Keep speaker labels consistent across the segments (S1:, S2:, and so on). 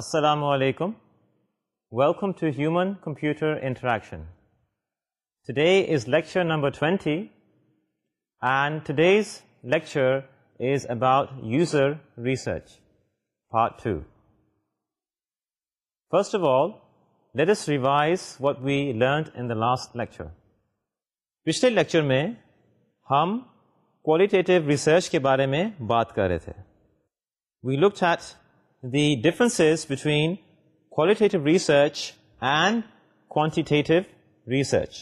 S1: Assalamu alaikum. Welcome to Human Computer Interaction. Today is lecture number 20, and today's lecture is about user research, part 2. First of all, let us revise what we learned in the last lecture. پچھلے lecture میں ہم qualitative research کے بارے میں بات کر رہے تھے we look at the differences between qualitative research and quantitative research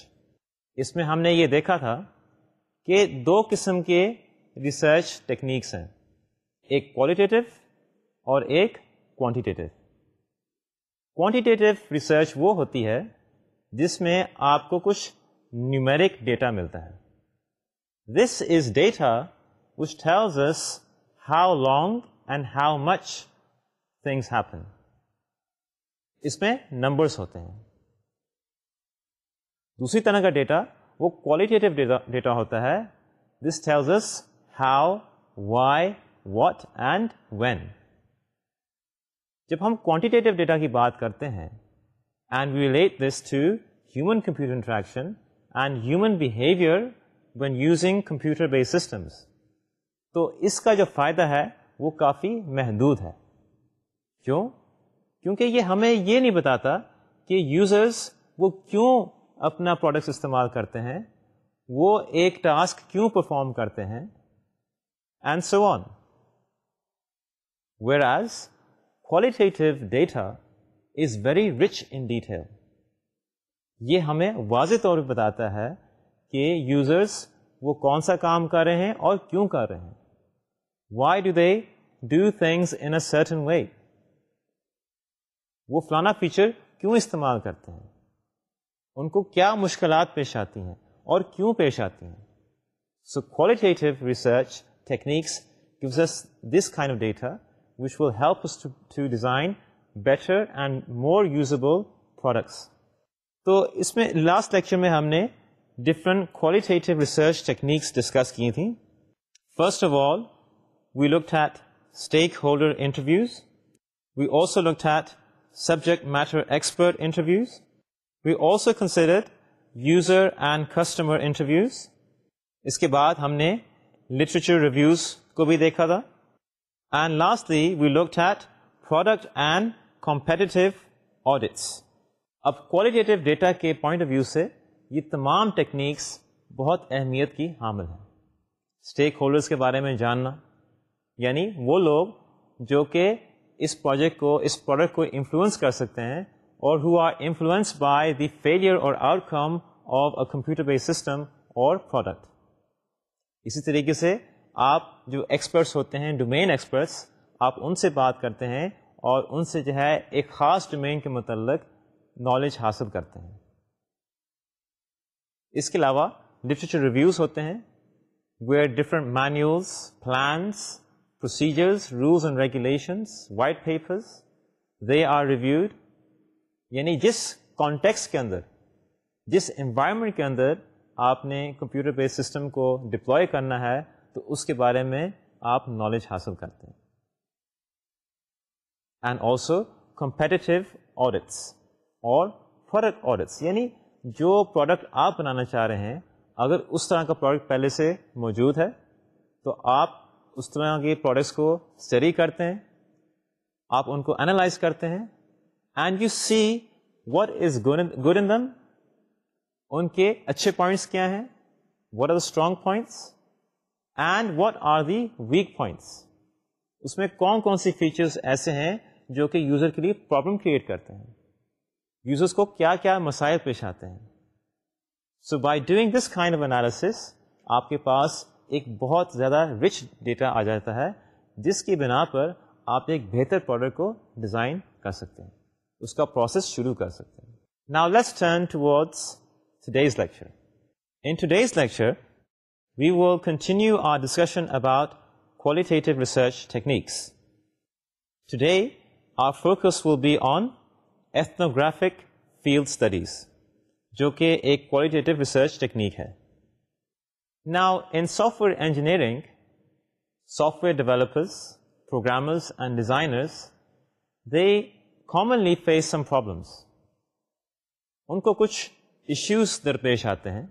S1: اس میں ہم نے یہ دیکھا تھا کہ دو قسم کے ریسرچ ٹیکنیکس ہیں، ایک کوالٹیٹیو اور ایک کوانٹیٹیو کوانٹیٹیو ریسرچ وہ ہوتی ہے جس میں آپ کو کچھ نیومیرک ڈیٹا ملتا ہے۔ This is data which tells how long and how much things happen اس میں نمبرس ہوتے ہیں. دوسری طرح کا ڈیٹا وہ کوالٹیٹیو ڈیٹا ہوتا ہے. This tells how why what and when جب ہم کوانٹیٹیو ڈیٹا کی بات کرتے ہیں and we relate this to human computer interaction and human behaviour when using computer base systems تو اس کا جو فائدہ ہے، وہ کافی محدود ہے. کیوں؟ کیونکہ یہ ہمیں یہ نہیں بتاتا کہ یوزرس وہ کیوں اپنا پروڈکٹس استعمال کرتے ہیں، وہ ایک ٹاسک کیوں پرفارم کرتے ہیں and so on whereas qualitative data is very rich in detail یہ ہمیں واضح طور پہ بتاتا ہے کہ یوزرس وہ کون سا کام کر رہے ہیں اور کیوں کر رہے ہیں۔ Why do they do things in a certain way وہ فلانا فیچر کیوں استعمال کرتے ہیں؟ ان کو کیا مشکلات پیش آتی ہیں اور کیوں پیش آتی ہیں؟ So qualitative research techniques gives us this kind of data which will help to design better and more usable products تو اس میں لاسٹ لیکچر میں ہم نے different qualitative research techniques discuss کی تھیں. First of all we look at stakeholder interviews we also look at subject matter expert interviews we also considered user and customer interviews اس کے بعد ہم نے لٹریچر ریویوز کو بھی دیکھا تھا and lastly we look at product and competitive audits اب qualitative data کے پوائنٹ آف ویو سے یہ تمام ٹیکنیکس بہت اہمیت کی حامل ہیں اسٹیک ہولڈرس کے بارے میں جاننا یعنی وہ لوگ جو کہ اس پروجیکٹ کو اس پروڈکٹ کو انفلوئنس کر سکتے ہیں اور who are influence by the failure or outcome of a computer base system or product اسی طریقے سے آپ جو ایکسپرٹس ہوتے ہیں ڈومین ایکسپرٹس آپ ان سے بات کرتے ہیں اور ان سے جو ہے ایک خاص ڈومین کے متعلق نالج حاصل کرتے ہیں۔ اس کے علاوہ لٹریچر ریویوز ہوتے ہیں where different manuals plans procedures rules and regulations white papers they are reviewed یعنی جس کانٹیکس کے اندر، جس انوائرمنٹ کے اندر آپ نے کمپیوٹر بیس سسٹم کو ڈپلوائے کرنا ہے، تو اس کے بارے میں آپ نالج حاصل کرتے ہیں. اینڈ آلسو کمپیٹیو آڈٹس اور فرق آڈٹس یعنی جو پروڈکٹ آپ بنانا چاہ رہے ہیں، اگر اس طرح کا پروڈکٹ پہلے سے موجود ہے، تو آپ اس طرح کے پروڈکٹس کو اسٹڈی کرتے ہیں، آپ ان کو انالائز کرتے ہیں and you see what is good in them ان کے اچھے پوائنٹس کیا ہیں what are the strong points and what are the weak points اس میں کون کون سی فیچرس ایسے ہیں جو کہ یوزر کے لیے پرابلم کریٹ کرتے ہیں۔ یوزرس کو کیا کیا مسائل پیش آتے ہیں۔ So by doing this kind of analysis آپ کے پاس ایک بہت زیادہ رچ ڈیٹا آ جاتا ہے، جس کی بنا پر آپ ایک بہتر پروڈکٹ کو ڈیزائن کر سکتے ہیں۔ اس کا پروسیس شروع کر سکتے ہیں۔ Now let's turn towards today's lecture in today's lecture we will continue our discussion about qualitative research techniques today our focus will be on ethnographic field studies جو کہ ایک کوالٹیٹیو ریسرچ ٹیکنیک ہے۔ Now in software engineering software developers programmers and designers they commonly face some problems. ان کو کچھ issues درپیش آتے ہیں.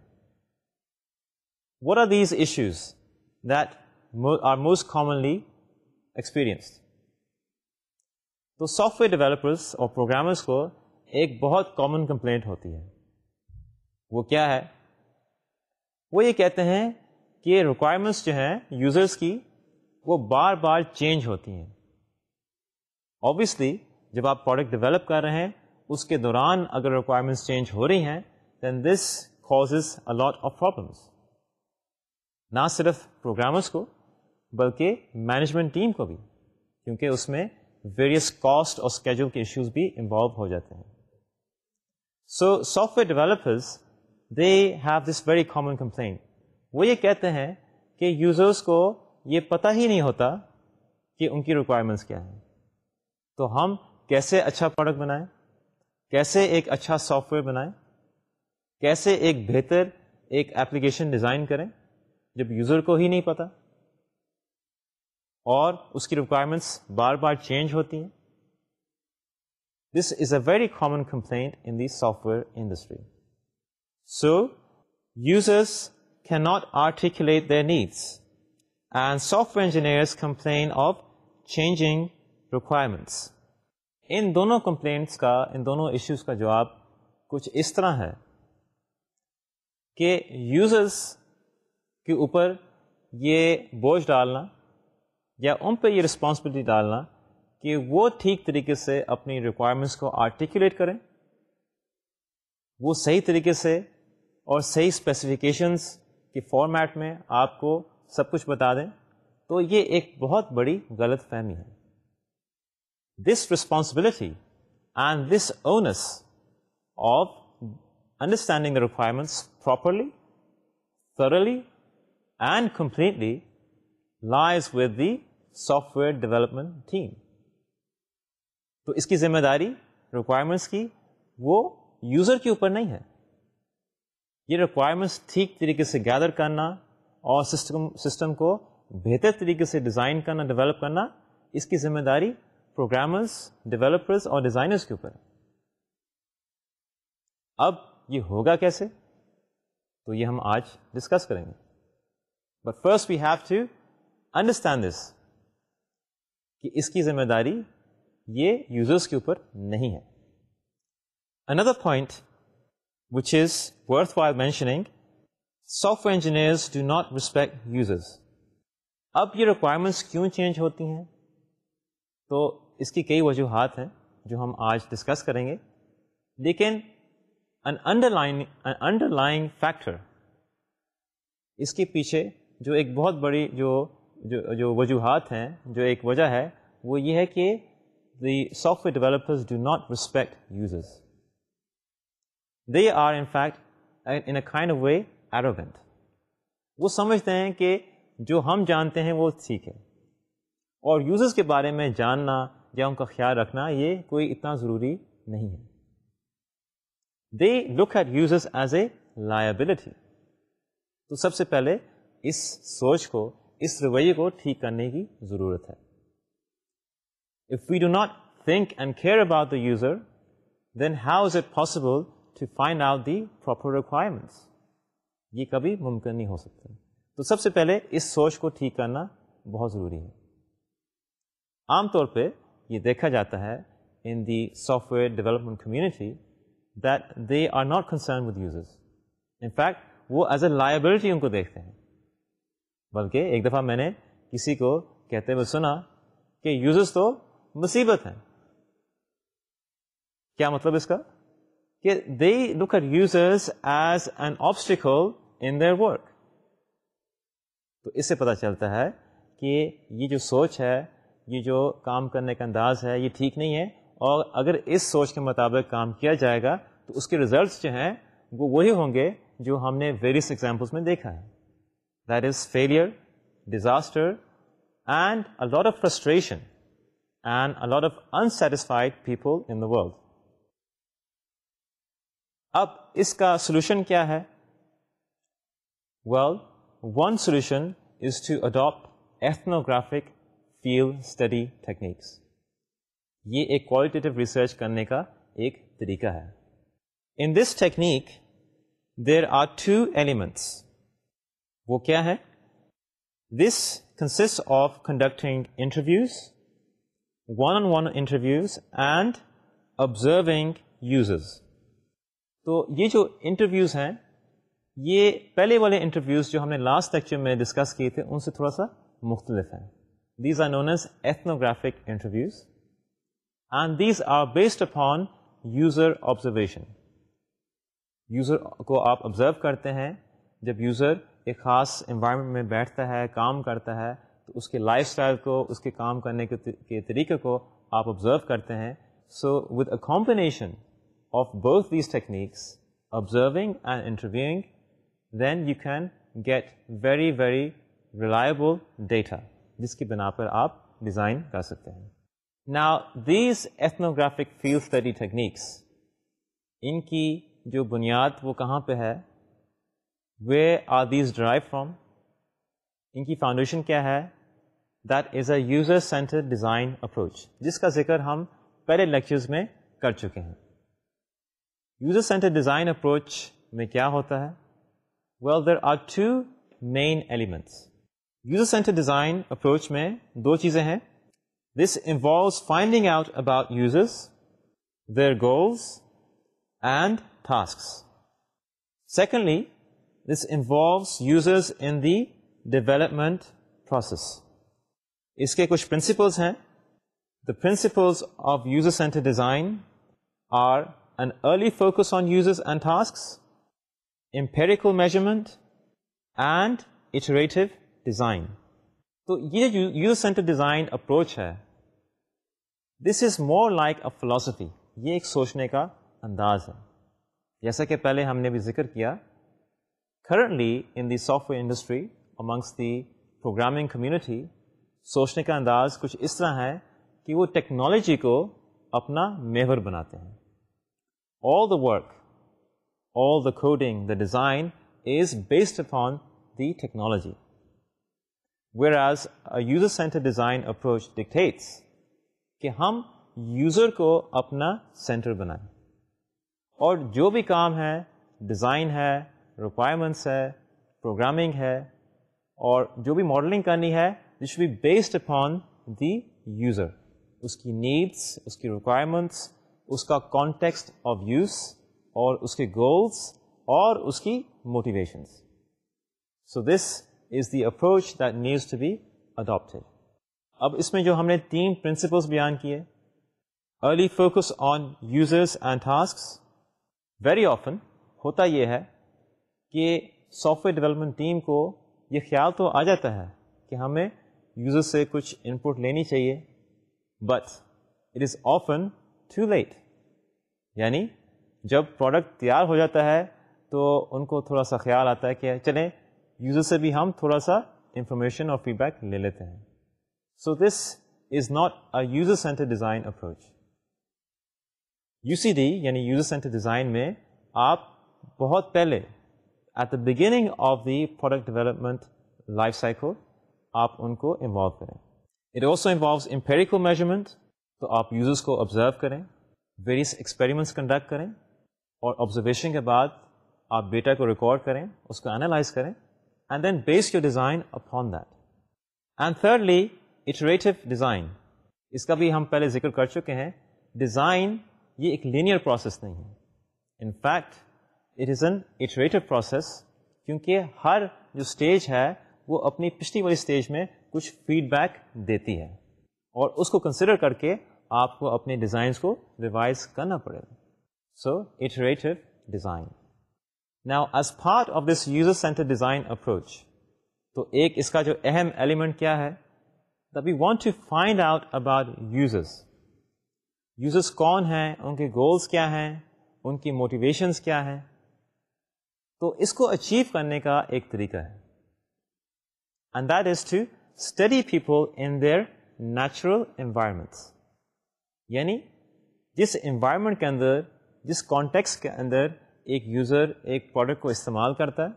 S1: What are these issues that are most commonly experience تو سافٹ ویئر ڈیولپرس اور پروگرامرس کو ایک بہت کامن کمپلینٹ ہوتی ہے. وہ کیا ہے؟ وہ یہ کہتے ہیں کہ ریکوائرمنٹس جو ہیں یوزرس کی وہ بار بار چینج ہوتی ہیں۔ آبویسلی جب آپ پروڈکٹ ڈیولپ کر رہے ہیں، اس کے دوران اگر ریکوائرمنٹس چینج ہو رہی ہیں then this causes a lot of problems نہ صرف پروگرامرس کو، بلکہ مینجمنٹ ٹیم کو بھی، کیونکہ اس میں ویریس کاسٹ اور اسکیجول کے ایشوز بھی انوالو ہو جاتے ہیں۔ So software developers they have this very common complain وہ یہ کہتے ہیں کہ یوزرس کو یہ پتہ ہی نہیں ہوتا کہ ان کی ریکوائرمنٹس کیا ہیں۔ تو ہم کیسے اچھا پروڈکٹ بنائیں؟ کیسے ایک اچھا سافٹ ویئر بنائیں؟ کیسے ایک بہتر ایک ایپلیکیشن ڈیزائن کریں جب یوزر کو ہی نہیں پتا اور اس کی ریکوائرمنٹس بار بار چینج ہوتی ہیں۔ This is a very common complaint in the software industry so users can not articulate their needs and software engineers complain of changing requirements ان دونوں کمپلینٹس کا، ان دونوں ایشوز کا جواب کچھ اس طرح ہے کہ یوزرس کے اوپر یہ بوجھ ڈالنا یا ان پہ یہ رسپانسبلٹی ڈالنا کہ وہ ٹھیک طریقے سے اپنی ریکوائرمنٹس کو آرٹیکولیٹ کریں، وہ صحیح طریقے سے اور صحیح اسپیسیفکیشنس کی فارمیٹ میں آپ کو سب کچھ بتا دیں تو یہ ایک بہت بڑی غلط فہمی ہے۔ This responsibility and this onus of understanding the requirements properly thoroughly and completely lies with the software development team تو اس کی ذمہ داری ریکوائرمنٹس کی وہ یوزر کے اوپر نہیں ہے۔ یہ ریکوائرمنٹس ٹھیک طریقے سے گیدر کرنا اور سسٹم سسٹم کو بہتر طریقے سے ڈیزائن کرنا ڈیولپ کرنا، اس کی ذمہ داری پروگرامرس ڈیولپرس اور ڈیزائنرس کے اوپر اب یہ ہوگا کیسے؟ تو یہ ہم آج ڈسکس کریں گے۔ But first we have to understand this کہ اس کی ذمہ داری یہ یوزرس کے اوپر نہیں ہے۔ Another point which is worth while mentioning software engineers do not respect users اب یہ ریکوائرمنٹس کیوں چینج ہوتی ہیں؟ تو اس کی کئی وجوہات ہیں جو ہم آج ڈسکس کریں گے. لیکن underlying under line factor اس کے پیچھے جو ایک بہت بڑی جو جو جو وجوہات ہیں، جو ایک وجہ ہے، وہ یہ ہے کہ the software developers do not respect users they are in fact in a kind of way arrogant وہ سمجھتے ہیں کہ جو ہم جانتے ہیں وہ ٹھیک ہے۔ اور یوزرز کے بارے میں جاننا یا ان کا خیال رکھنا یہ کوئی اتنا ضروری نہیں ہے۔ They look at users as a liability تو سب سے پہلے اس سوچ کو، اس رویے کو ٹھیک کرنے کی ضرورت ہے۔ If we do not think and care about the user then how is it possible to find out the proper requirements یہ کبھی ممکن نہیں ہو سکتا۔ تو سب سے پہلے اس سوچ کو ٹھیک کرنا بہت ضروری ہے۔ عام طور پہ یہ دیکھا جاتا ہے in the software development community that they are not concern with users in fact وہ ایز اے لائبلٹی ان کو دیکھتے ہیں۔ بلکہ ایک دفعہ میں نے کسی کو کہتے ہوئے سنا کہ یوزرس تو مصیبت ہیں۔ کیا مطلب اس کا؟ کہ they look at users as an obstacle in their work تو اس سے پتہ چلتا ہے کہ یہ جو سوچ ہے، یہ جو کام کرنے کا انداز ہے، یہ ٹھیک نہیں ہے اور اگر اس سوچ کے مطابق کام کیا جائے گا تو اس کے ریزلٹس جو ہیں، وہ وہی ہوں گے جو ہم نے ویریس ایگزامپلس میں دیکھا ہے۔ That is failure disaster and a lot of frustration and a lot of unsatisfied people in the world اب اس کا سولوشن کیا ہے؟ Well one solution is to adapt ethnographic field study techniques یہ ایک کوالٹیٹیو ریسرچ کرنے کا ایک طریقہ ہے۔ In this technique there are two elements وہ کیا ہے؟ This consist of conducting interviews one on one interviews and observing uses تو یہ جو انٹرویوز ہیں، یہ پہلے والے انٹرویوز جو ہم نے لاسٹ لیکچر میں ڈسکس کیے تھے، ان سے تھوڑا سا مختلف ہیں. These are known as ethnographic interviews and these are based upon user observation user کو آپ آبزرو کرتے ہیں، جب یوزر ایک خاص انوائرمنٹ میں بیٹھتا ہے، کام کرتا ہے، تو اس کے لائف اسٹائل کو، اس کے کام کرنے کے طریقے کو آپ آبزرو کرتے ہیں. So with a combination of both these techniques observing and interviewing then you can get very very reliable data جس کی بنا پر آپ ڈیزائن کر سکتے ہیں نا these ethnographic field study techniques ان کی جو بنیاد وہ کہاں پہ ہے where are these drive from ان کی فاؤنڈیشن کیا ہے that is a user centre design approach جس کا ذکر ہم پہلے لیکچرز میں کر چکے ہیں یوزر سینٹر ڈیزائن اپروچ میں کیا ہوتا ہے؟ Well there are two main elements user centre design approach میں دو چیزیں ہیں۔ This involves finding out about users their goals and task secondly this involves users in the development process اس کے کچھ پرنسپلس ہیں۔ The principles of user centre design are an early focus on users and tasks empirical measurement and iterative design تو یہ جو use centre design approach ہے this is more like a philosophy یہ ایک سوچنے کا انداز ہے جیسا کہ پہلے ہم نے بھی ذکر کیا currently in the software industry amongst the programming community سوچنے کا انداز کچھ اس طرح ہے کہ وہ ٹیکنالوجی کو اپنا میور بناتے ہیں all the work all the coding, the design is based upon the technology. Whereas a user-centered design approach dictates کہ ہم یوزر کو اپنا سینٹر بنائیں اور جو بھی کام ہے ڈیزائن ہے ریکوائرمنٹس ہے پروگرامنگ ہے اور جو بھی ماڈلنگ کرنی ہے this be based upon the user اس کی نیڈس اس کی ریکوائرمنٹس اس کا کانٹیکسٹ آف یوز اور اس کے گولس اور اس کی motivations so this is the approach that needs to be adapted اب اس میں جو ہم نے تین پرنسپلس بیان کیے early focus on users and task very often ہوتا یہ ہے کہ سافٹ ویئر ڈیولپمنٹ ٹیم کو یہ خیال تو آ جاتا ہے کہ ہمیں یوزر سے کچھ ان پٹ لینی چاہیے. But it is often too late یعنی جب پروڈکٹ تیار ہو جاتا ہے تو ان کو تھوڑا سا خیال آتا ہے کہ چلیں یوزر سے بھی ہم تھوڑا سا انفارمیشن اور فیڈ بیک لے لیتے ہیں۔ So this is not a user centre design approach U C D یعنی یوزر سینٹر ڈیزائن میں آپ بہت پہلے at the beginning of the product development life cycle آپ ان کو انوالو کریں۔ It also involves empirical measurement تو آپ یوزرس کو آبزرو کریں ویریس ایکسپیریمنٹس کنڈکٹ کریں اور آبزرویشن کے بعد آپ ڈیٹا کو ریکارڈ کریں، اس کو انالائز کریں and then base your design upon that and thirdly iterative design اس کا بھی ہم پہلے ذکر کر چکے ہیں. ڈیزائن یہ ایک لینئر پروسیس نہیں ہے. In fact it is an iterative process کیونکہ ہر جو اسٹیج ہے وہ اپنی پچھلی والی اسٹیج میں کچھ فیڈ بیک دیتی ہے. اور اس کو کنسیڈر کر کے آپ کو اپنے ڈیزائنس کو ریوائز کرنا پڑے گا۔ So iterative design now as part of this user centre design approach تو ایک اس کا جو اہم ایلیمنٹ کیا ہے؟ The we want to find out about users users کون ہیں؟ ان کے گولس کیا ہیں؟ ان کی موٹیویشنس کیا ہیں؟ تو اس کو اچیو کرنے کا ایک طریقہ ہے۔ And that is to study people in their natural environments یعنی جس انوائرمنٹ کے اندر، جس کانٹیکس کے اندر ایک یوزر ایک پروڈکٹ کو استعمال کرتا ہے،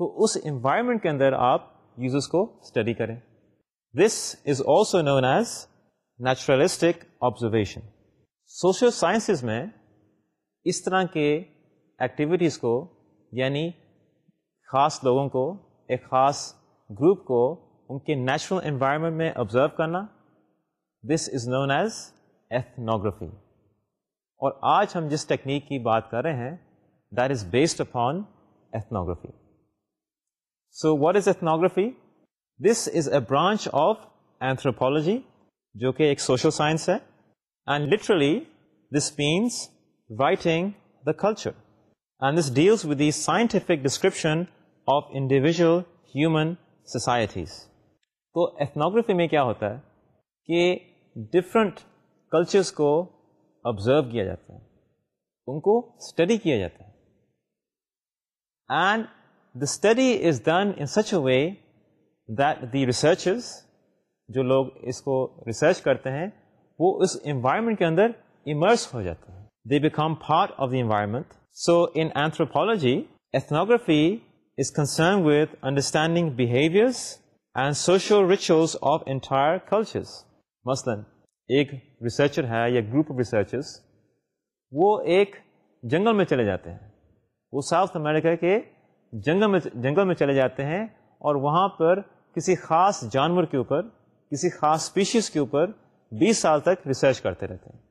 S1: تو اس انوائرمنٹ کے اندر آپ یوزرس کو اسٹڈی کریں۔ This is also known as naturalistic observation social sciences میں اس طرح کے ایکٹیویٹیز کو یعنی خاص لوگوں کو، ایک خاص گروپ کو ان کے نیچرل انوائرمنٹ میں آبزرو کرنا this is known as ethnography اور آج ہم جس ٹیکنیک کی بات کر رہے ہیں that is based upon ethnography so what is ethnography this is a branch of anthropology جو کہ ایک سوشل سائنس ہے. And literally this means writing the culture and this deals with the scientific description of individual human societies تو ethnography میں کیا ہوتا ہے کہ ڈفرنٹ کلچرس کو آبزرو کیا جاتا ہے، ان کو اسٹڈی کیا جاتا ہے۔ And the study is done in such a way that the researchers جو لوگ اس کو ریسرچ کرتے ہیں، وہ اس انوائرمنٹ کے اندر امرس ہو جاتے ہیں۔ They become part of the environment so in anthropology ethnography is concern with understanding behaviours and social rituals of entire cultures مثلاً، ایک ریسرچر ہے یا گروپ آف ریسرچرس وہ ایک جنگل میں چلے جاتے ہیں۔ وہ ساؤتھ امریکہ کے جنگل میں جنگل میں چلے جاتے ہیں اور وہاں پر کسی خاص جانور کے اوپر، کسی خاص اسپیشیز کے اوپر بیس سال تک ریسرچ کرتے رہتے ہیں۔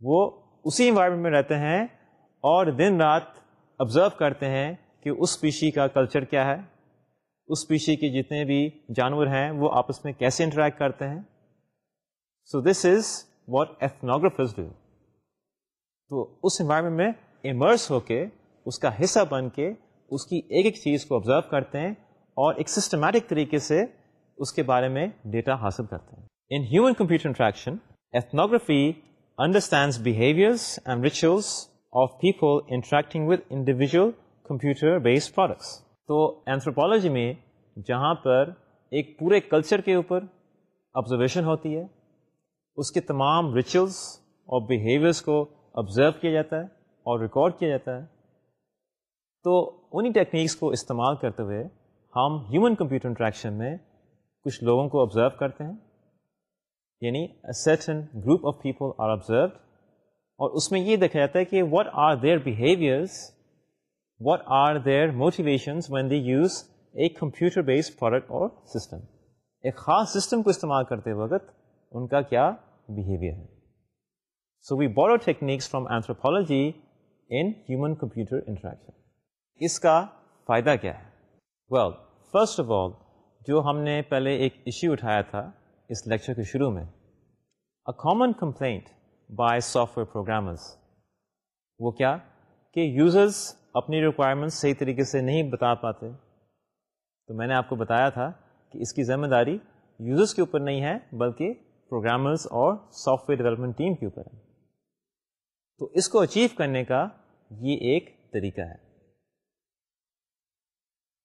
S1: وہ اسی انوائرمنٹ میں رہتے ہیں اور دن رات آبزرو کرتے ہیں کہ اس اسپیشی کا کلچر کیا ہے۔ اس اسپیشی کے جتنے بھی جانور ہیں، وہ آپس میں کیسے انٹریکٹ کرتے ہیں؟ So this is what ethnographers do تو اس انوائرمنٹ میں امرس ہو کے، اس کا حصہ بن کے، اس کی ایک ایک چیز کو آبزرو کرتے ہیں اور ایک سسٹمیٹک طریقے سے اس کے بارے میں ڈیٹا حاصل کرتے ہیں۔ In human computer interaction ethnography understands behaviours and rituals of people interacting with individual computer based products تو اینتھروپالوجی میں جہاں پر ایک پورے کلچر کے اوپر آبزرویشن ہوتی ہے، اس کے تمام ریچولس اور بیہیویئرس کو آبزرو کیا جاتا ہے اور ریکارڈ کیا جاتا ہے۔ تو انہیں ٹیکنیکس کو استعمال کرتے ہوئے ہم ہیومن کمپیوٹر انٹریکشن میں کچھ لوگوں کو آبزرو کرتے ہیں۔ یعنی certain group of people are observed اور اس میں یہ دیکھا جاتا ہے کہ what are their behaviours what are their motivations when they use a computer based product اور سسٹم ایک خاص سسٹم کو استعمال کرتے وقت ان کا کیا بیہیویئر ہے؟ So we borrow techniques from anthropology in human computer interaction اس کا فائدہ کیا ہے؟ ویل فرسٹ آف آل جو ہم نے پہلے ایک ایشو اٹھایا تھا اس لیکچر کے شروع میں a common complaint by software programmers وہ کیا کہ یوزرز اپنی ریکوائرمنٹ صحیح طریقے سے نہیں بتا پاتے۔ تو میں نے آپ کو بتایا تھا کہ اس کی ذمہ داری یوزرس کے اوپر نہیں ہے، بلکہ پروگرامرز اور سافٹ ویئر ڈیولپمنٹ ٹیم کے اوپر ہے۔ تو اس کو اچیو کرنے کا یہ ایک طریقہ ہے۔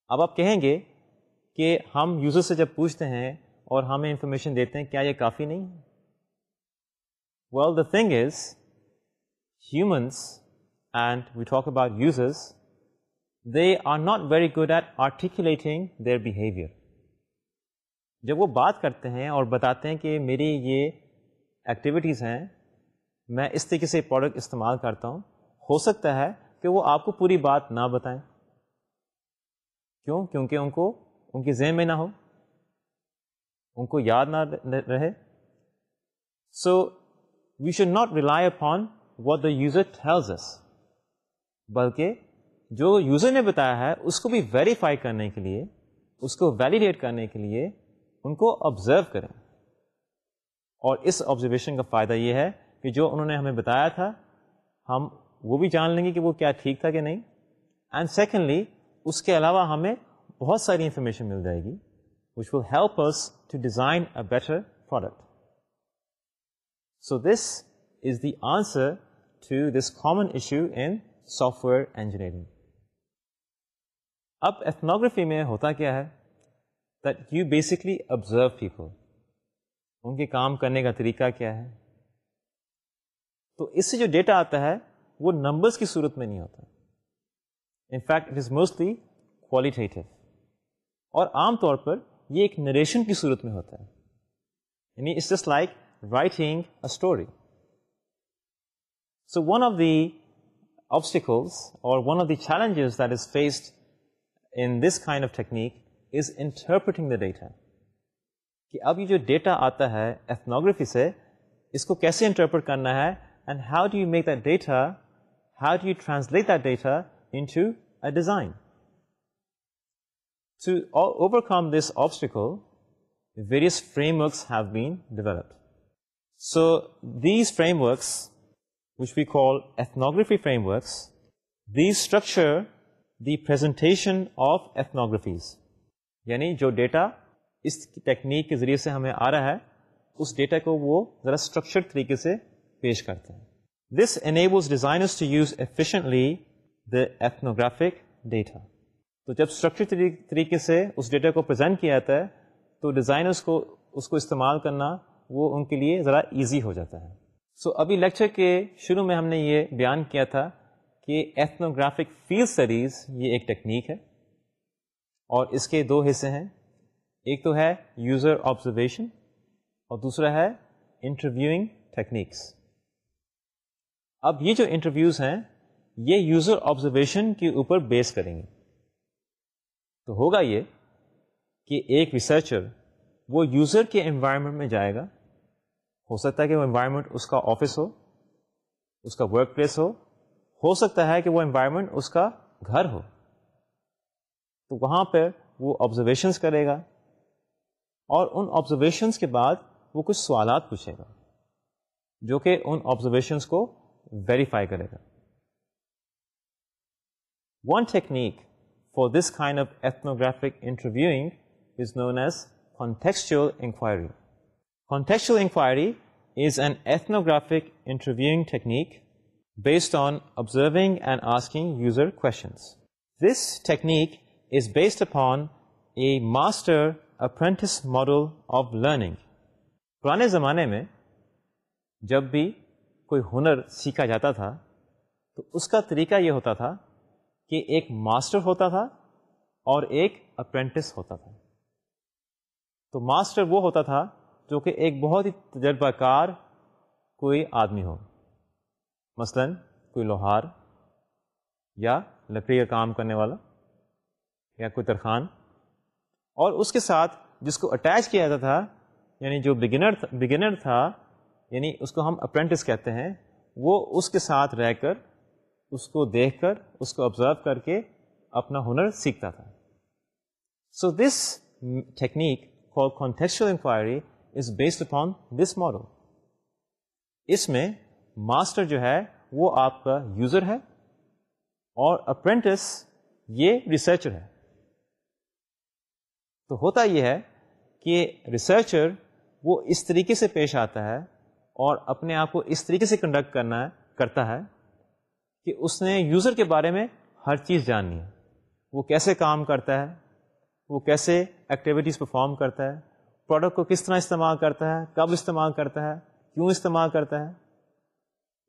S1: اب آپ کہیں گے کہ ہم یوزر سے جب پوچھتے ہیں اور ہمیں انفارمیشن دیتے ہیں، کیا یہ کافی نہیں ہے؟ Well the thing is humans and we talk about users they are not very good at articulating their behaviour جب وہ بات کرتے ہیں اور بتاتے ہیں کہ میری یہ ایکٹیویٹیز ہیں، میں اس طریقے سے پروڈکٹ استعمال کرتا ہوں، ہو سکتا ہے کہ وہ آپ کو پوری بات نہ بتائیں۔ کیوں؟ کیونکہ ان کو، ان کی ذہن میں نہ ہو۔ ان کو یاد نہ رہے۔ So we should not rely upon what the user tells بلکہ جو یوزر نے بتایا ہے، اس کو بھی ویریفائی کرنے کے لیے، اس کو ویلیڈیٹ کرنے کے لیے ان کو آبزرو کریں۔ اور اس آبزرویشن کا فائدہ یہ ہے کہ جو انہوں نے ہمیں بتایا تھا، ہم وہ بھی جان لیں گے کہ وہ کیا ٹھیک تھا کہ نہیں۔ اینڈ سیکنڈلی اس کے علاوہ ہمیں بہت ساری انفارمیشن مل جائے گی which will help us to design a better product so this is the answer to this common issue in software engineering اب ایتھنوگرافی میں ہوتا کیا ہے that you basically observe people ان کے کام کرنے کا طریقہ کیا ہے؟ تو اس سے جو ڈیٹا آتا ہے وہ نمبرس کی صورت میں نہیں ہوتا. In fact it is mostly qualitative اور عام طور پر یہ ایک نریشن کی صورت میں ہوتا ہے. یعنی اس just like writing a story. So one of the obstacles or one of the challenges that is faced in this kind of technique is interpreting the data. کہ اب یہ جو ڈیٹا آتا ہے ایتھنوگرافی سے، اس کو کیسے انٹرپریٹ کرنا ہے and how do you make that data how do you translate that data into a design to overcome this obstacle various frameworks have been developed. So these frameworks, which we call ethnography frameworks, these structure the presentation of ethnographies. یعنی جو data اس technique کے ذریعے سے ہمیں آ رہا ہے اس data کو وہ ذرا اسٹرکچر طریقے سے پیش کرتے ہیں۔ This enables designers to use efficiently the ethnographic data تو جب اسٹرکچر طریقے سے اس ڈیٹا کو پرزینٹ کیا جاتا ہے تو ڈیزائنرس کو اس کو استعمال کرنا وہ ان کے لیے ذرا ایزی ہو جاتا ہے۔ سو so, ابھی لیکچر کے شروع میں ہم نے یہ بیان کیا تھا کہ ایتھنوگرافک فیلڈ اسٹڈیز یہ ایک ٹیکنیک ہے اور اس کے دو حصے ہیں۔ ایک تو ہے یوزر آبزرویشن اور دوسرا ہے انٹرویوئنگ ٹیکنیکس اب یہ جو انٹرویوز ہیں یہ یوزر آبزرویشن کے اوپر بیس کریں گے۔ تو ہوگا یہ کہ ایک ریسرچر وہ یوزر کے انوائرمنٹ میں جائے گا ہو سکتا ہے کہ وہ انوائرمنٹ اس کا آفس ہو، اس کا ورک پلیس ہو ہو سکتا ہے کہ وہ انوائرمنٹ اس کا گھر ہو تو وہاں پہ وہ آبزرویشنس کرے گا اور ان آبزرویشنس کے بعد وہ کچھ سوالات پوچھے گا، جو کہ ان آبزرویشنس کو ویریفائی کرے گا one technique for this kind of ethnographic interviewing is known as contextual inquiry. Contextual inquiry is an ethnographic interviewing technique based on observing and asking user questions. This technique is based upon a master-apprentice model of learning. پرانے زمانے میں جب بھی کوئی ہنر سیکھا جاتا تھا تو اس کا طریقہ یہ ہوتا تھا کہ ایک ماسٹر ہوتا تھا اور ایک اپرینٹس ہوتا تھا تو ماسٹر وہ ہوتا تھا جو کہ ایک بہت ہی تجربہ کار کوئی آدمی ہو۔ مثلا کوئی لوہار یا لکڑی کا کام کرنے والا یا کوئی ترخان۔ اور اس کے ساتھ جس کو اٹیچ کیا جاتا تھا یعنی جو بگنر بگنر تھا یعنی اس کو ہم اپرینٹس کہتے ہیں، وہ اس کے ساتھ رہ کر، اس کو دیکھ کر، اس کو آبزرو کر کے اپنا ہنر سیکھتا تھا۔ So this technique contextual inquiry is based upon this model اس میں ماسٹر جو ہے، وہ آپ کا یوزر ہے اور اپرینٹس یہ ریسرچر ہے. تو ہوتا یہ ہے کہ ریسرچر وہ اس طریقے سے پیش آتا ہے اور اپنے آپ کو اس طریقے سے کنڈکٹ کرنا ہے کرتا ہے کہ اس نے یوزر کے بارے میں ہر چیز جاننی ہے وہ کیسے کام کرتا ہے؟ وہ کیسے ایکٹیویٹیز پرفارم کرتا ہے؟ پروڈکٹ کو کس طرح استعمال کرتا ہے کب استعمال کرتا ہے کیوں استعمال کرتا ہے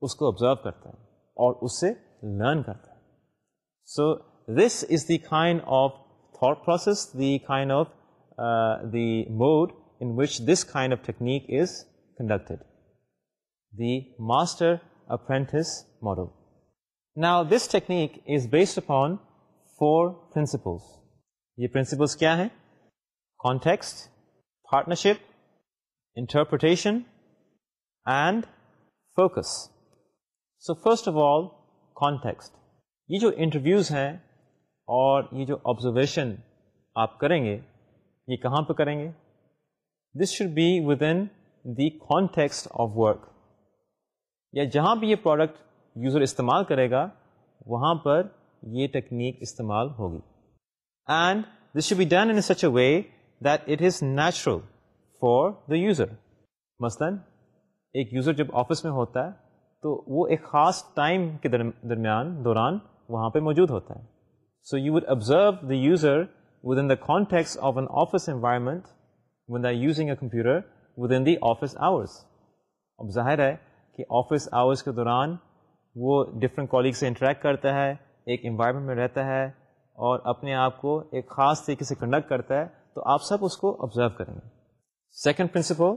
S1: اس کو آبزرو کرتا ہے اور اس سے لرن کرتا ہے so this is the kind of thought process the kind of the mode in which this kind of technique is conducted the master apprentice model now this technique is based upon four principles یہ principles کیا ہیں context partnership interpretation and focus so first of all context یہ جو interviews ہیں اور یہ جو observation آپ کریں گے، یہ کہاں پہ کریں گے? This should be within the context of work یا جہاں بھی یہ پروڈکٹ یوزر استعمال کرے گا، وہاں پر یہ ٹیکنیک استعمال ہوگی. And this should be done in such a way that it is natural for the user مثلاً، ایک یوزر جب آفس میں ہوتا ہے، تو وہ ایک خاص ٹائم کے درمیان، دوران وہاں پہ موجود ہوتا ہے۔ So you would observe the user within the context of an office environment with the using a computer within the office hours اب ظاہر ہے کہ آفس آورس کے دوران وہ ڈفرینٹ کالیگ سے انٹریکٹ کرتا ہے، ایک انوائرمنٹ میں رہتا ہے اور اپنے آپ کو ایک خاص طریقے سے کنڈکٹ کرتا ہے۔ تو آپ سب اس کو آبزرو کریں گے۔ سیکنڈ پرنسپل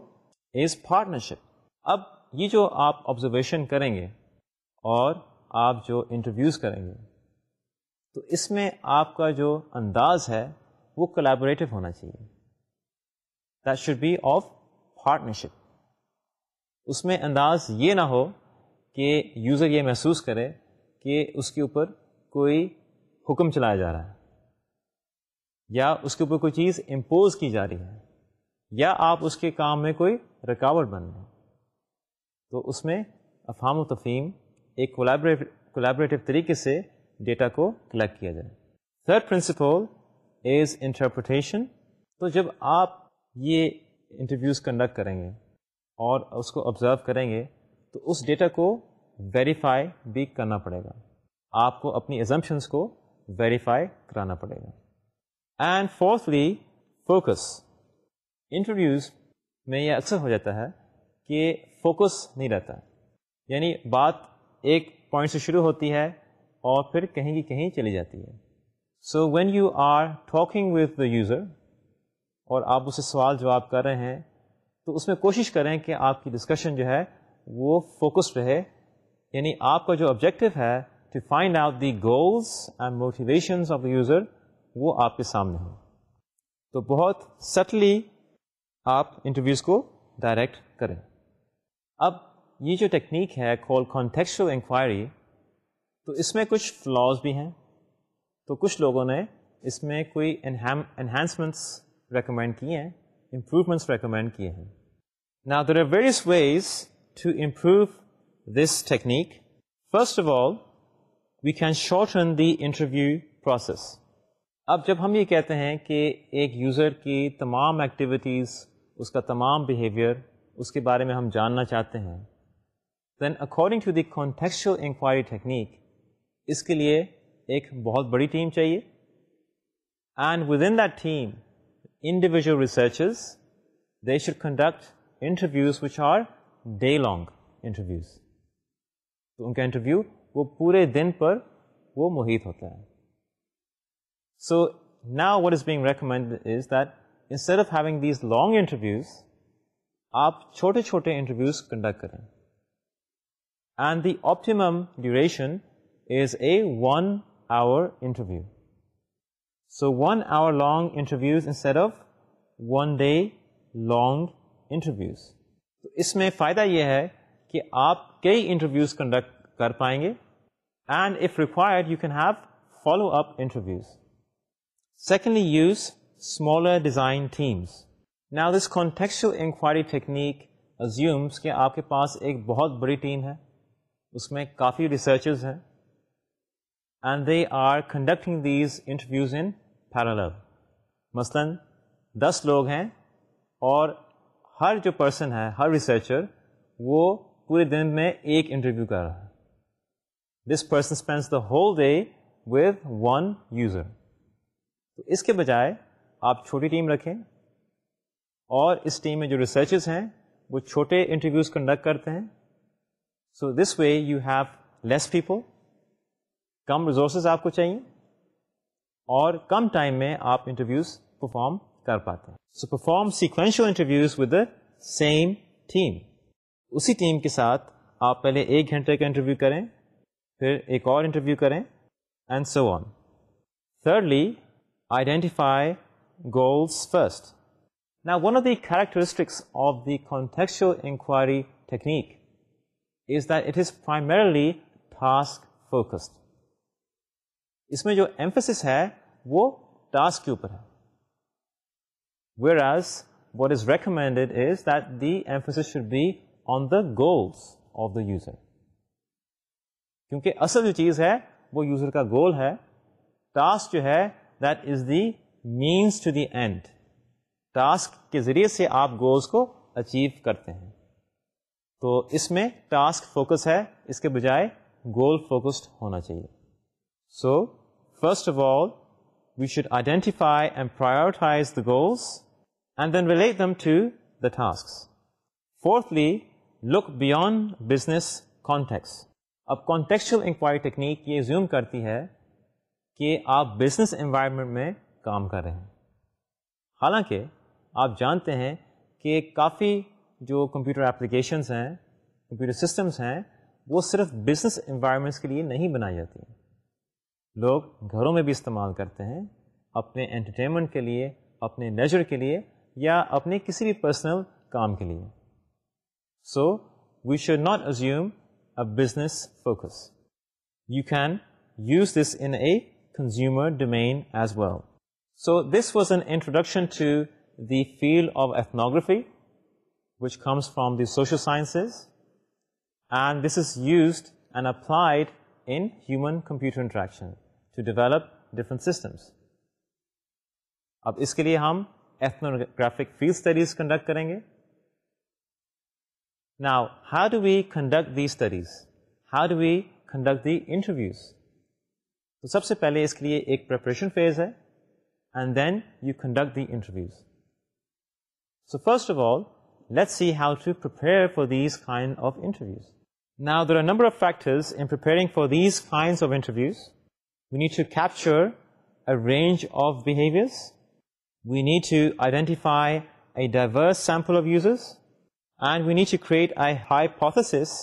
S1: از پارٹنرشپ اب یہ جو آپ آبزرویشن کریں گے اور آپ جو انٹرویوز کریں گے، تو اس میں آپ کا جو انداز ہے وہ کولیبوریٹو ہونا چاہیے۔ That should be of partnership اس میں انداز یہ نہ ہو کہ یوزر یہ محسوس کرے کہ اس کے اوپر کوئی حکم چلایا جا رہا ہے۔ یا اس کے اوپر کوئی چیز امپوز کی جا رہی ہے، یا آپ اس کے کام میں کوئی رکاوٹ بن رہے ہیں۔ تو اس میں افہام و تفہیم ایک کولیبریٹ کولیبریٹو طریقے سے ڈیٹا کو کلیکٹ کیا جائے۔ تھرڈ پرنسپل از انٹرپریٹیشن تو جب آپ یہ انٹرویوز کنڈکٹ کریں گے اور اس کو آبزرو کریں گے، تو اس ڈیٹا کو ویریفائی بھی کرنا پڑے گا۔ آپ کو اپنی ایزمپشنس کو ویریفائی کرانا پڑے گا۔ اینڈ فورتھلی فوکس انٹرویوز میں یہ اکثر ہو جاتا ہے کہ فوکس نہیں رہتا۔ یعنی بات ایک پوائنٹ سے شروع ہوتی ہے اور پھر کہیں کی کہیں چلی جاتی ہے۔ So when you are talking with the user اور آپ اسے سوال جواب کر رہے ہیں، تو اس میں کوشش کریں کہ آپ کی ڈسکشن جو ہے وہ فوکسڈ رہے۔ یعنی آپ کا جو آبجیکٹو ہے to find out the goals and motivations of the user وہ آپ کے سامنے ہو تو بہت سٹلی آپ انٹرویوز کو ڈائریکٹ کریں۔ اب یہ جو ٹیکنیک ہے کال کانٹیکچل انکوائری تو اس میں کچھ فلاز بھی ہیں۔ تو کچھ لوگوں نے اس میں کوئی انہینسمنٹس ریکمینڈ کیے ہیں امپروومنٹس ریکمینڈ کیے ہیں۔ نا there are various ways to improve this technique first of all we can shorten the interview process اب جب ہم یہ کہتے ہیں کہ ایک یوزر کی تمام ایکٹیویٹیز اس کا تمام بیہیویئر اس کے بارے میں ہم جاننا چاہتے ہیں then according to the contextual inquiry technique اس کے لیے ایک بہت بڑی ٹیم چاہیے۔ And within that team individual researchers they should conduct interviews which are day long interviews تو ان کا انٹرویو وہ پورے دن پر وہ محیط ہوتا ہے۔ سو نا what is being recommend is that instead of having these long interviews آپ چھوٹے چھوٹے انٹرویوز کنڈکٹ کریں and the optimum duration is a one hour interview so one hour long interviews instead of one day long interviews تو اس میں فائدہ یہ ہے کہ آپ کئی انٹرویوز کنڈکٹ کر پائیں گے and if required you can have follow up interviews secondly use smaller design themes نا this contextual inquiry technique assumes کہ آپ کے پاس ایک بہت بڑی ٹیم ہے، اس میں کافی ریسرچرز ہیں and they are conducting these interviews in parallel مثلاً، دس لوگ ہیں اور ہر جو پرسن ہے، ہر ریسرچر وہ پورے دن میں ایک انٹرویو کر رہا ہے۔ This person spends the whole day with one user تو اس کے بجائے آپ چھوٹی ٹیم رکھیں اور اس ٹیم میں جو ریسرچز ہیں وہ چھوٹے انٹرویوز کنڈکٹ کرتے ہیں۔ So this way you have less people come resources آپ کو چاہیے اور کم ٹائم میں آپ انٹرویوز پرفارم کر پاتے ہیں۔ So perform sequential interviews with the same team اسی ٹیم کے ساتھ آپ پہلے ایک گھنٹے کا انٹرویو کریں، پھر ایک اور انٹرویو کریں and so on thirdly identify goals first. Now, one of the characteristics of the contextual inquiry technique is that it is primarily task focused. اس میں جو ایمفسس ہے وہ ٹاسک کے اوپر ہے whereas what is recommended is that the emphasis should be on the goals of the user کیونکہ اصل جو چیز ہے وہ یوزر کا گول ہے ٹاسک جو ہے that is the means to the end task کے ذریعے سے آپ گولس کو اچیو کرتے ہیں۔ تو اس میں ٹاسک فوکس ہے، اس کے بجائے گول فوکسڈ ہونا چاہیے۔ So first of all we should identify and prioritize the goals and then relate them to the task fourthly look beyond business context اب کانٹیکچل انکوائری ٹیکنیک یہ زیوم کرتی ہے۔ کہ آپ بزنس انوائرمنٹ میں کام کر رہے ہیں۔ حالانکہ آپ جانتے ہیں کہ کافی جو کمپیوٹر اپلیکیشنس ہیں کمپیوٹر سسٹمس ہیں، وہ صرف بزنس انوائرمنٹس کے لیے نہیں بنائی جاتی۔ ہیں لوگ گھروں میں بھی استعمال کرتے ہیں، اپنے انٹرٹینمنٹ کے لیے، اپنے لیجر کے لیے یا اپنے کسی بھی پرسنل کام کے لیے۔ So we should not assume a business focus you can use this in a consumer domain as well so this was an introduction to the field of ethnography which comes from the social sciences and this is used and applied in human computer interaction to develop different systems اب اس کے لیے ہم ethnographic field studies conduct کریں گے. Now how do we conduct the studies how do we conduct the interviews تو سب سے پہلے اس کے لیے ایک پریپریشن فیز ہے and then you conduct the interviews so first of all let see how to prepare for these kind of interviews now there are number of factors in preparing for these kind of interviews we need to capture a range of behaviour we need to identify a diverse sample of uses and we need to create I high پوتھسس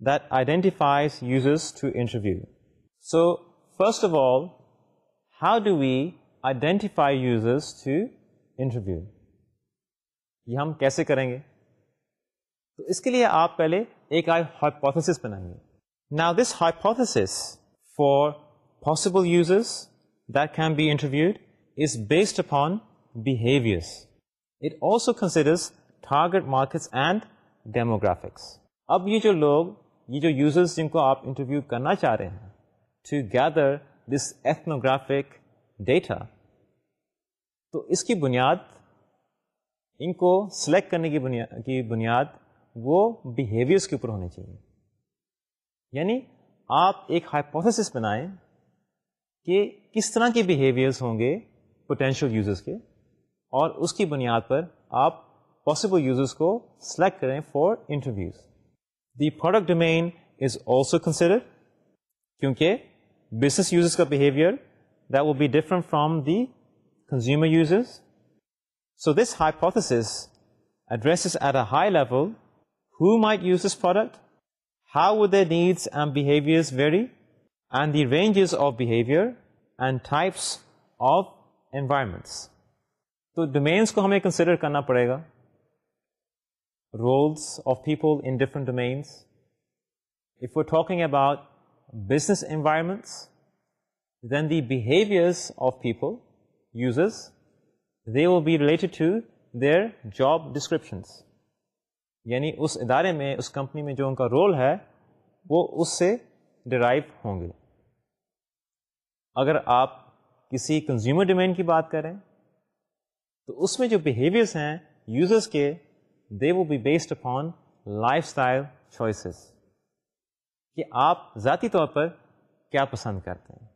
S1: that identifies uses to interview so first of all, how do we identify users to interview? یہ ہم کیسے کریں گے تو اس کے لیے آپ پہلے ایک آئی ہائپوتھس بنائیں گے نا this hypothesis for possible users that can be interviewed is based upon behaviours it also considers target markets and demographics اب یہ جو لوگ یہ جو یوزرس جن کو آپ انٹرویو کرنا چاہ رہے ہیں to gather this ethnographic data تو اس کی بنیاد، ان کو سلیکٹ کرنے کی بنیاد وہ بیہیویئرس کے اوپر ہونے چاہیے۔ یعنی آپ ایک ہائپوتھس بنائیں کہ کس طرح کے بیہیویئرس ہوں گے پوٹینشیل یوزرس کے اور اس کی بنیاد پر آپ پاسبل یوزرس کو سلیکٹ کریں for interviews the product domain is also consider کیونکہ بزنس یوزرس کا behaviour that will be different from the consumer users so this hypothesis address at a high level who might use this product, how would their needs and behaviors vary, and the ranges of behavior and types of environments. تو domains کو ہمیں consider کرنا پڑے گا. Roles of people in different domains if you talking about business environments then the behaviours of people uses they will be related to their job descriptions یعنی اس ادارے میں، اس company میں جو ان کا رول ہے، وہ اس سے ڈرائیو ہوں گے۔ اگر آپ کسی کنزیومر ڈومین کی بات کریں، تو اس میں جو بیہیویئرس ہیں یوزرس کے دے وہ be based upon lifestyle choices کہ آپ ذاتی طور پر کیا پسند کرتے ہیں؟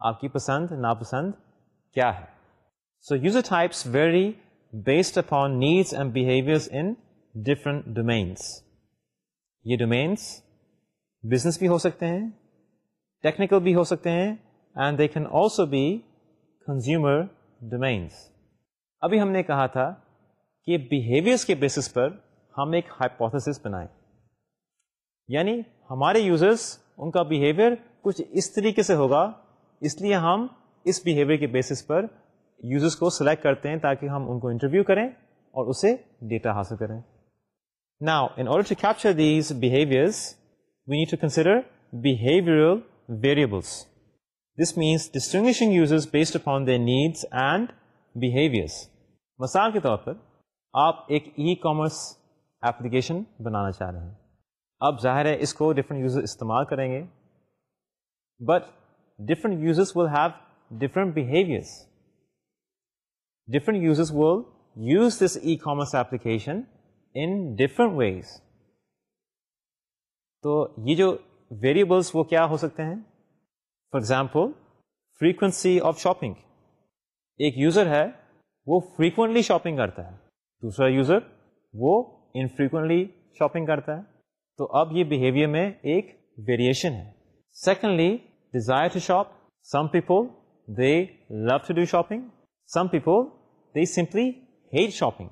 S1: آپ کی پسند، ناپسند کیا ہے؟ So user types vary based upon needs and behaviours in different domains یہ ڈومینس بزنس بھی ہو سکتے ہیں ٹیکنیکل بھی ہو سکتے ہیں and they can also be consumer domains ابھی ہم نے کہا تھا کہ بیہیویئرس کے بیسس پر ہم ایک ہائپوتھس بنائیں۔ یعنی ہمارے یوزرس ان کا بیہیویئر کچھ اس طریقے سے ہوگا اس لیے ہم اس بیہیویئر کے بیسس پر یوزرس کو سلیکٹ کرتے ہیں تاکہ ہم ان کو انٹرویو کریں اور اسے ڈیٹا حاصل کریں Now, in order to capture these behaviors, we need to consider behavioral variables. This means distinguishing users based upon their needs and behaviors. مثال کے طور پر آپ ایک ای کامرس ایپلیکیشن بنانا چاہ رہے ہیں اب ظاہر ہے اس کو ڈفرنٹ یوزر استعمال کریں گے۔ But different users will have different behaviours different users will use this e commerce application in different ways تو یہ جو ویریبلس وہ کیا ہو سکتے ہیں؟ For example frequency of shopping ایک یوزر ہے، وہ فریکوینٹلی شاپنگ کرتا ہے۔ دوسرا یوزر وہ انفریکوینٹلی شاپنگ کرتا ہے۔ تو اب یہ بہیویئر میں ایک ویریشن ہے۔ Secondly desire to shop some people they love to do shopping some people they simply hate shopping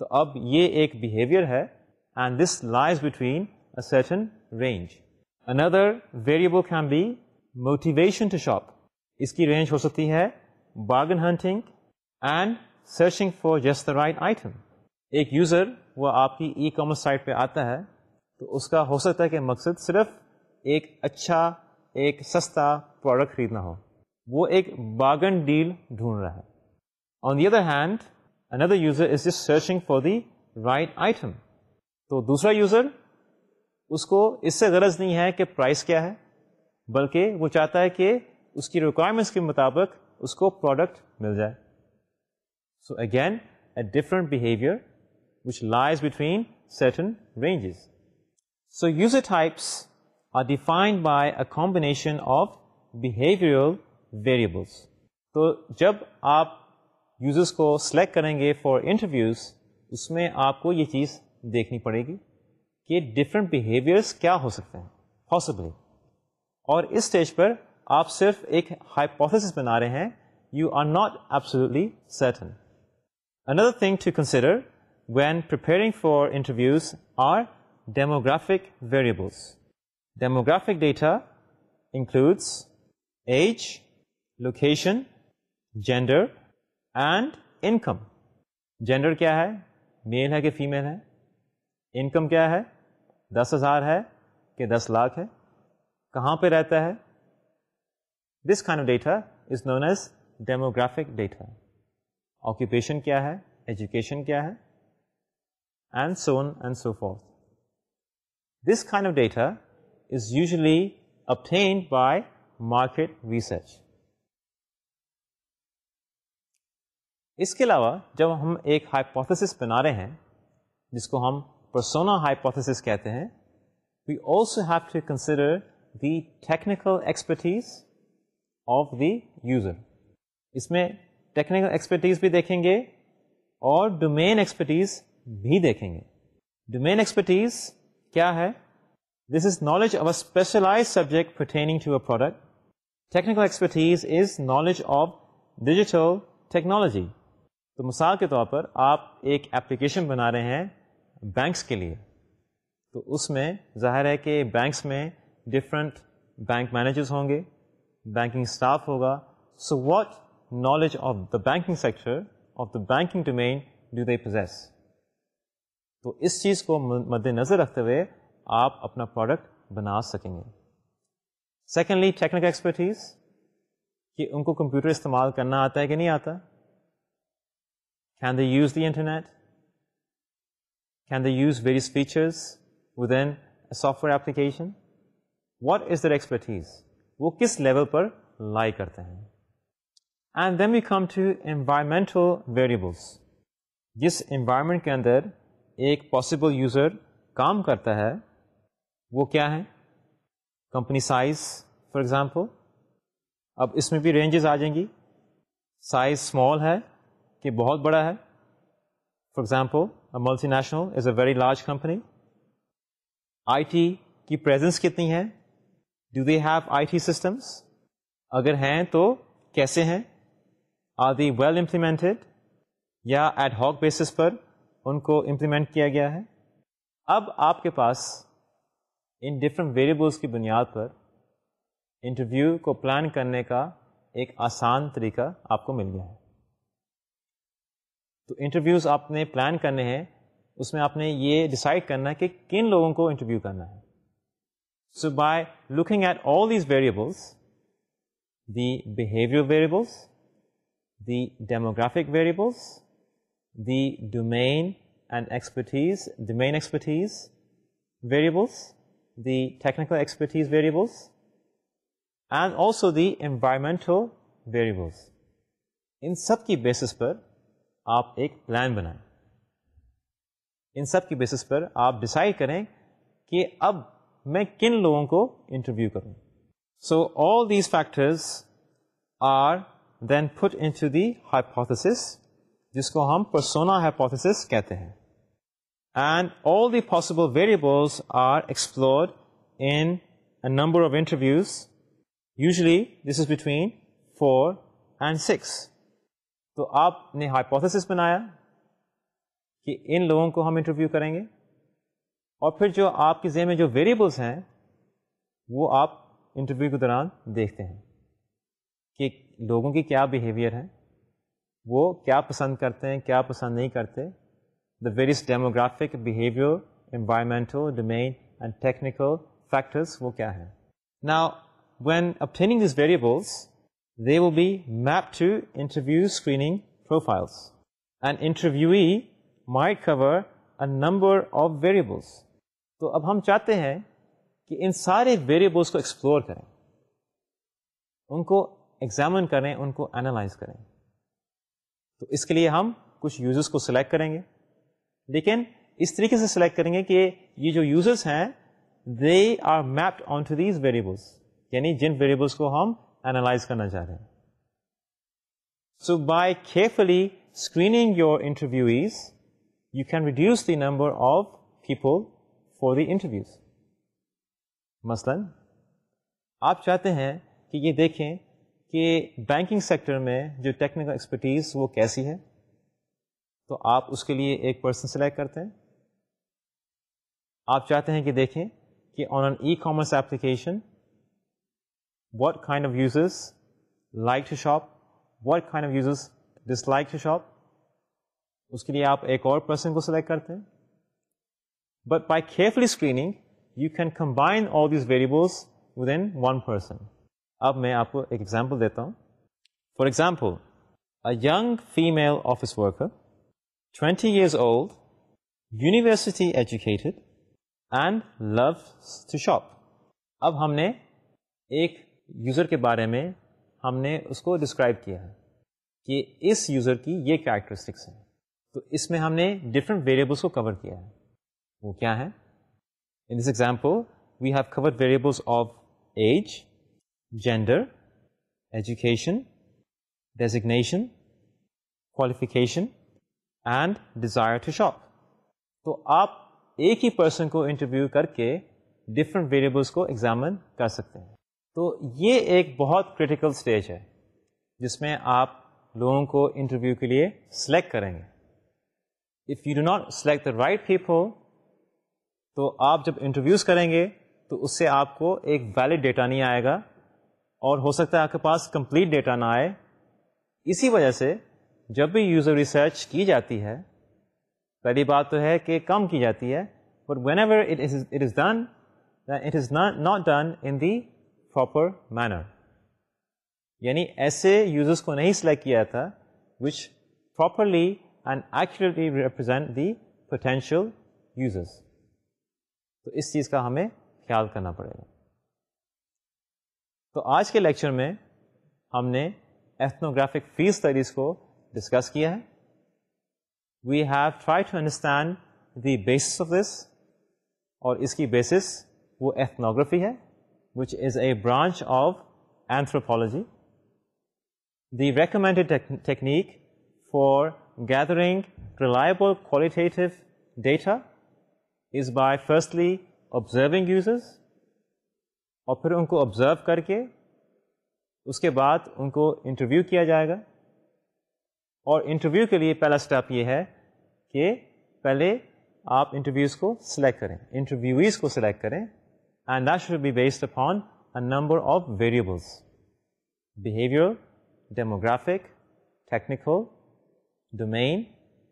S1: تو اب یہ ایک بیہیویئر ہے and this lies between a certain range another variable can be motivation to shop اس کی range ہو سکتی ہے bargain hunting and searching for just the right item ایک یوزر وہ آپ کی ای کامرس سائٹ پہ آتا ہے تو اس کا ہو سکتا ہے کہ مقصد صرف ایک اچھا ایک سستا پروڈکٹ خریدنا ہو۔ وہ ایک باگن ڈیل ڈھونڈ رہا ہے۔ On the other hand another user is just searching for the right item تو دوسرا یوزر اس کو اس سے غرض نہیں ہے کہ پرائز کیا ہے، بلکہ وہ چاہتا ہے کہ اس کی ریکوائرمنٹس کے مطابق اس کو پروڈکٹ مل جائے۔ So again a different behaviour which lies between certain ranges so user types are defined by a combination of behaviour variables تو جب آپ یوزرس کو سلیکٹ کریں گے فار انٹرویوز اس میں آپ کو یہ چیز دیکھنی پڑے گی کہ ڈفرینٹ بیہیویئرس کیا ہو سکتے ہیں پاسبلی اور اس اسٹیج پر آپ صرف ایک ہائیپوتھس بنا رہے ہیں you are not absolutely certain another thing to consider when preparing for interviews are demographic variables demographic data includes age location gender and income gender کیا ہے میل ہے کہ فیمیل ہے انکم کیا ہے دس ہزار ہے کہ دس لاکھ ہے کہاں پہ رہتا ہے this kind of data is known as demographic data occupation کیا ہے ایجوکیشن کیا ہے and so on and so forth this kind of data is usually obtained by market research اس کے علاوہ جب ہم ایک ہائپوتھس بنا رہے ہیں جس کو ہم پرسونا ہائپوتھس کہتے ہیں we also have to consider the technical expertise of the user اس میں ٹیکنیکل ایکسپرٹیز بھی دیکھیں گے اور ڈومین ایکسپرٹیز بھی دیکھیں گے ڈومین ایکسپرٹیز کیا ہے؟ This is knowledge of a specialise subject pertaining to a product technical expertise is knowledge of digital technology تو مثال کے طور پر آپ ایک ایپلیکیشن بنا رہے ہیں بینکس کے لیے۔ تو اس میں ظاہر ہے کہ بینکس میں ڈفرنٹ بینک مینیجرز ہوں گے بینکنگ اسٹاف ہوگا۔ So what knowledge of the banking sector of the banking domain do they possess تو اس چیز کو مد نظر رکھتے ہوئے آپ اپنا پروڈکٹ بنا سکیں گے۔ سیکنڈلی ٹیکنیکل ایکسپرٹیز کہ ان کو کمپیوٹر استعمال کرنا آتا ہے کہ نہیں آتا؟ Can they use the internet can they use various features with an software application what is their expertise وہ کس لیول پر لائی کرتے ہیں؟ And then we come to environmental variables جس انوائرمنٹ کے اندر ایک پاسبل یوزر کام کرتا ہے، وہ کیا ہے کمپنی سائز فار ایگزامپل اب اس میں بھی رینجز آ جائیں گی۔ سائز اسمال ہے کہ بہت بڑا ہے۔ For example multinational is a very large company I T کی پریزنس کتنی ہے؟ Do they have I T systems اگر ہیں تو کیسے ہیں؟ آر دی ویل امپلیمنٹڈ یا ایٹ ہاک بیسس پر ان کو امپلیمنٹ کیا گیا ہے۔ اب آپ کے پاس ان ڈفرنٹ ویریبلس کی بنیاد پر انٹرویو کو پلان کرنے کا ایک آسان طریقہ آپ کو مل گیا ہے۔ تو انٹرویوز آپ نے پلان کرنے ہیں، اس میں آپ نے یہ ڈسائڈ کرنا ہے کہ کن لوگوں کو انٹرویو کرنا ہے۔ So by looking at all these variables the behaviour variables the demographic variables the domain and expertise domain expertise variables the technical expertise variables and also the environmental variables ان سب کی بیسس پر آپ ایک plan بنائیں ان سب کی basis پر آپ ڈسائڈ کریں کہ اب میں کن لوگوں کو انٹرویو کروں so all these factors are then put into the دی ہائپوتھس جس کو ہم پرسونا ہائپوتھس کہتے ہیں۔ And all the possible variables are explored in number of interviews usually this is between four and six تو آپ نے ہائپوتھس بنایا کہ ان لوگوں کو ہم انٹرویو کریں گے۔ اور پھر جو آپ کے ذہن میں جو ویریبلس ہیں، وہ آپ انٹرویو کے دوران دیکھتے ہیں کہ لوگوں کی کیا بیہیویئر ہے۔ وہ کیا پسند کرتے ہیں، کیا پسند نہیں کرتے the various demographic behaviour environmental domain and technical factors وہ کیا ہے نا when obtaining these variables they will be mapped to interview screening profiles. An interviewee might cover a number of variables. تو اب ہم چاہتے ہیں کہ ان سارے ویریبلس کو ایکسپلور کریں۔ ان کو ایگزامن کریں، ان کو اینالائز کریں۔ تو اس کے لیے ہم کچھ یوزرس کو سلیکٹ کریں گے۔ لیکن اس طریقے سے سلیکٹ کریں گے کہ یہ جو یوزرس ہیں they are mapped on to these variables یعنی جن ویریبلس کو ہم اینالائز کرنا چاہ رہے ہیں۔ So by carefully screening your interviews you can reduce the number of people for the interviews مثلاً، آپ چاہتے ہیں کہ یہ دیکھیں کہ بینکنگ سیکٹر میں جو ٹیکنیکل ایکسپرٹیز وہ کیسی ہے؟ تو آپ اس کے لیے ایک پرسن سلیکٹ کرتے ہیں۔ آپ چاہتے ہیں کہ دیکھیں کہ آن N E commerce application what kind of uses like to shop what kind of uses dish like to shop اس کے لیے آپ ایک اور پرسن کو سلیکٹ کرتے ہیں۔ But by carefully screening you can combine all these variables within one person اب میں آپ کو ایک ایگزامپل دیتا ہوں. For example a young female office worker twenty years old university educated and love to shop اب ہم نے ایک یوزر کے بارے میں ہم نے اس کو ڈسکرائب کیا ہے کہ اس یوزر کی یہ کیریکٹرسٹکس ہیں. تو اس میں ہم نے ڈفرنٹ ویریبلس کو کور کیا ہے. وہ کیا ہے in this example we have cover variables of age gender education designation qualification and desire to shop تو آپ ایک ہی پرسن کو انٹرویو کر کے ڈفرنٹ ویریبلس کو ایگزامن کر سکتے ہیں۔ تو یہ ایک بہت کریٹیکل اسٹیج ہے، جس میں آپ لوگوں کو انٹرویو کے لیے سلیکٹ کریں گے۔ If you do not select the right people تو آپ جب انٹرویوز کریں گے، تو اس سے آپ کو ایک ویلڈ ڈیٹا نہیں آئے گا۔ اور ہو سکتا ہے آپ کے پاس کمپلیٹ ڈیٹا نہ آئے۔ اسی وجہ سے جب بھی یوزر ریسرچ کی جاتی ہے، پہلی بات تو ہے کہ کم کی جاتی ہے but whenever it is done it is not done in the proper manner یعنی ایسے یوزرس کو نہیں سلیکٹ کیا تھا which properly and actually represent the potential users تو اس چیز کا ہمیں خیال کرنا پڑے گا۔ تو آج کے لیکچر میں ہم نے ایتھنوگرافک فیس اسٹڈیز کو ڈسکس کیا ہے۔ We have try to understand the basis of this اور اس کی بیسس وہ ایتھنوگرافی ہے which is a branch of anthropology the recommended technique for gathering reliable qualitative data is by firstly observing users اور پھر ان کو آبزرو کر کے اس کے بعد ان کو انٹرویو کیا جائے گا۔ اور انٹرویو کے لیے پہلا اسٹیپ یہ ہے کہ پہلے آپ انٹرویوز کو سلیکٹ کریں۔ انٹرویوز کو سلیکٹ کریں۔ And that should be based upon a number of variables behaviour demographic technical domain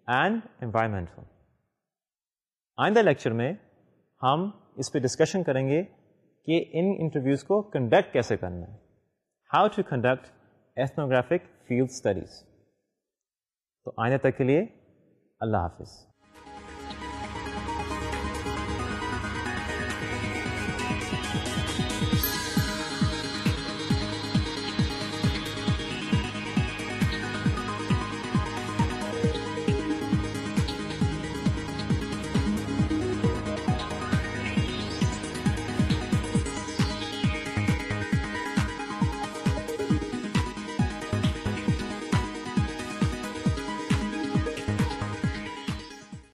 S1: and environmental آئندہ لیکچر میں ہم اس پہ ڈسکشن کریں گے کہ ان انٹرویوز کو کنڈکٹ کیسے کرنا ہے؟ How to conduct ethnographic field studies تو آئندہ تک کے لیے اللہ حافظ۔